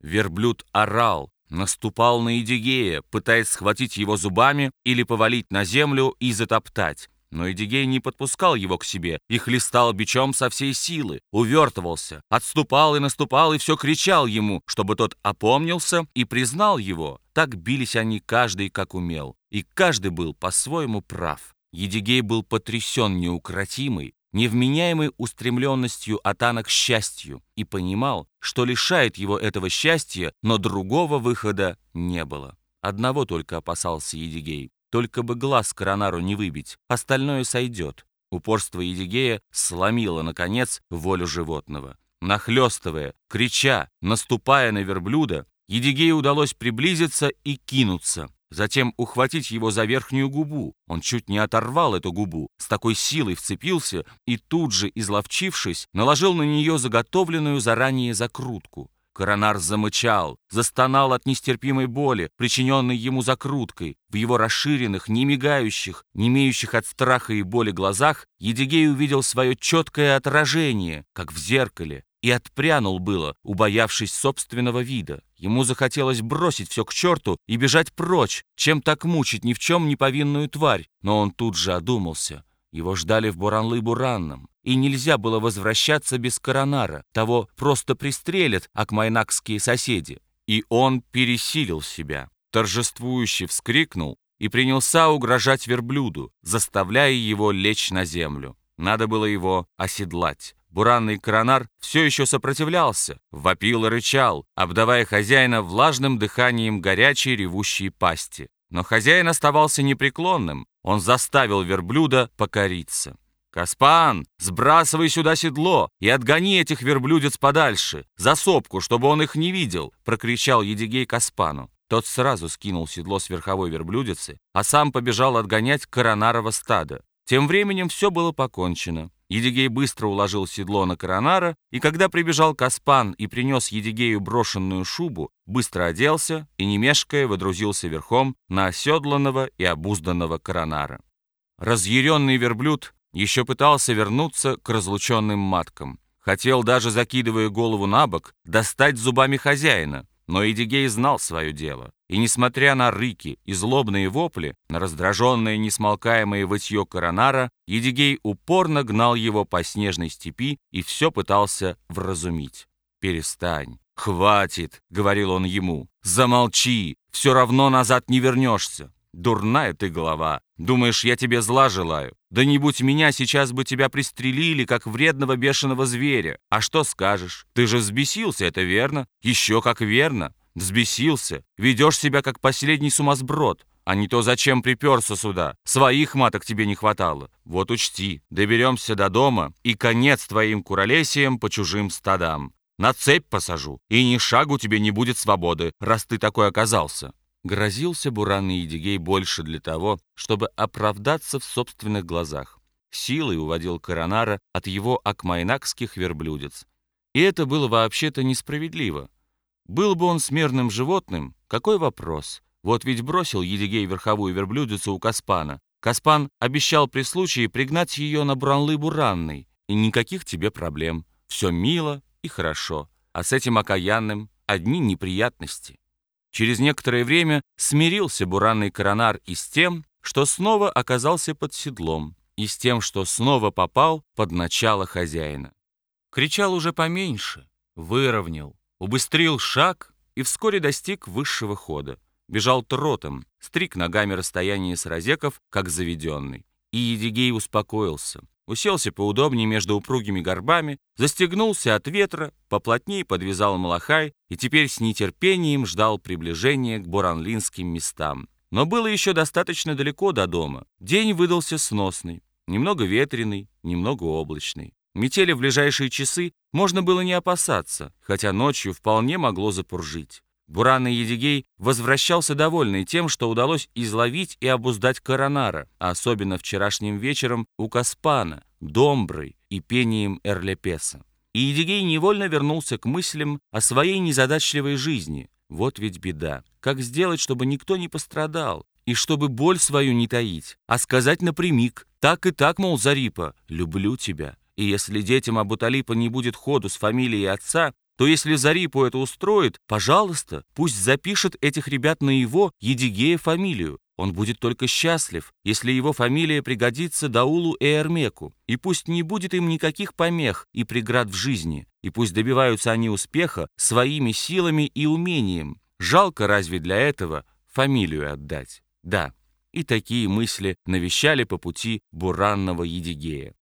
Верблюд орал, наступал на Идигея, пытаясь схватить его зубами или повалить на землю и затоптать. Но Эдигей не подпускал его к себе и хлестал бичом со всей силы, увертывался, отступал и наступал и все кричал ему, чтобы тот опомнился и признал его. Так бились они каждый как умел, и каждый был по-своему прав. Едигей был потрясен неукротимой, невменяемой устремленностью Атана к счастью и понимал, что лишает его этого счастья, но другого выхода не было. Одного только опасался Едигей только бы глаз коронару не выбить, остальное сойдет. Упорство Едигея сломило, наконец, волю животного. Нахлестывая, крича, наступая на верблюда, Едигею удалось приблизиться и кинуться. Затем ухватить его за верхнюю губу. Он чуть не оторвал эту губу, с такой силой вцепился и тут же, изловчившись, наложил на нее заготовленную заранее закрутку. Коронар замычал, застонал от нестерпимой боли, причиненной ему закруткой. В его расширенных, не мигающих, не имеющих от страха и боли глазах Едигей увидел свое четкое отражение, как в зеркале, и отпрянул было, убоявшись собственного вида. Ему захотелось бросить все к черту и бежать прочь, чем так мучить ни в чем не повинную тварь, но он тут же одумался. Его ждали в Буранлы-Буранном, и нельзя было возвращаться без коронара. Того просто пристрелят акмайнакские соседи. И он пересилил себя. Торжествующе вскрикнул и принялся угрожать верблюду, заставляя его лечь на землю. Надо было его оседлать. Буранный коронар все еще сопротивлялся, вопил и рычал, обдавая хозяина влажным дыханием горячей ревущей пасти. Но хозяин оставался непреклонным, он заставил верблюда покориться. «Каспан, сбрасывай сюда седло и отгони этих верблюдец подальше, за сопку, чтобы он их не видел!» — прокричал Едигей Каспану. Тот сразу скинул седло с верховой верблюдицы, а сам побежал отгонять коронарова стада. Тем временем все было покончено. Едигей быстро уложил седло на коронара, и когда прибежал Каспан и принес Едигею брошенную шубу, быстро оделся и, не мешкая, водрузился верхом на оседланного и обузданного коронара. Разъяренный верблюд еще пытался вернуться к разлученным маткам. Хотел, даже закидывая голову на бок, достать зубами хозяина, но Эдигей знал свое дело, и, несмотря на рыки и злобные вопли, на раздраженное несмолкаемое вытье коронара, Едигей упорно гнал его по снежной степи и все пытался вразумить. «Перестань, хватит», — говорил он ему, — «замолчи, все равно назад не вернешься». «Дурная ты голова. Думаешь, я тебе зла желаю? Да не будь меня, сейчас бы тебя пристрелили, как вредного бешеного зверя. А что скажешь? Ты же взбесился, это верно? Еще как верно. Взбесился. Ведешь себя, как последний сумасброд. А не то зачем приперся сюда? Своих маток тебе не хватало. Вот учти, доберемся до дома, и конец твоим куролесиям по чужим стадам. На цепь посажу, и ни шагу тебе не будет свободы, раз ты такой оказался. Грозился Буран и Едигей больше для того, чтобы оправдаться в собственных глазах. Силой уводил Коронара от его акмайнакских верблюдец. И это было вообще-то несправедливо. Был бы он смирным животным, какой вопрос? Вот ведь бросил Едигей верховую верблюдицу у Каспана. Каспан обещал при случае пригнать ее на Буранлы-Буранной, и никаких тебе проблем. Все мило и хорошо. А с этим окаянным одни неприятности. Через некоторое время смирился буранный коронар и с тем, что снова оказался под седлом, и с тем, что снова попал под начало хозяина. Кричал уже поменьше, выровнял, убыстрил шаг и вскоре достиг высшего хода. Бежал тротом, стриг ногами расстояние с розеков, как заведенный. И Едигей успокоился, уселся поудобнее между упругими горбами, застегнулся от ветра, поплотнее подвязал малахай и теперь с нетерпением ждал приближения к буранлинским местам. Но было еще достаточно далеко до дома. День выдался сносный, немного ветреный, немного облачный. Метели в ближайшие часы можно было не опасаться, хотя ночью вполне могло запуржить. Буранный Едигей возвращался довольный тем, что удалось изловить и обуздать Коронара, особенно вчерашним вечером у Каспана, Домброй и пением Эрлепеса. И Едигей невольно вернулся к мыслям о своей незадачливой жизни. Вот ведь беда. Как сделать, чтобы никто не пострадал? И чтобы боль свою не таить, а сказать напрямик. Так и так, мол, Зарипа, люблю тебя. И если детям Абуталипа не будет ходу с фамилией отца, то если Зарипу это устроит, пожалуйста, пусть запишет этих ребят на его, Едигея, фамилию. Он будет только счастлив, если его фамилия пригодится Даулу и Эрмеку, и пусть не будет им никаких помех и преград в жизни, и пусть добиваются они успеха своими силами и умением. Жалко разве для этого фамилию отдать? Да, и такие мысли навещали по пути буранного Едигея.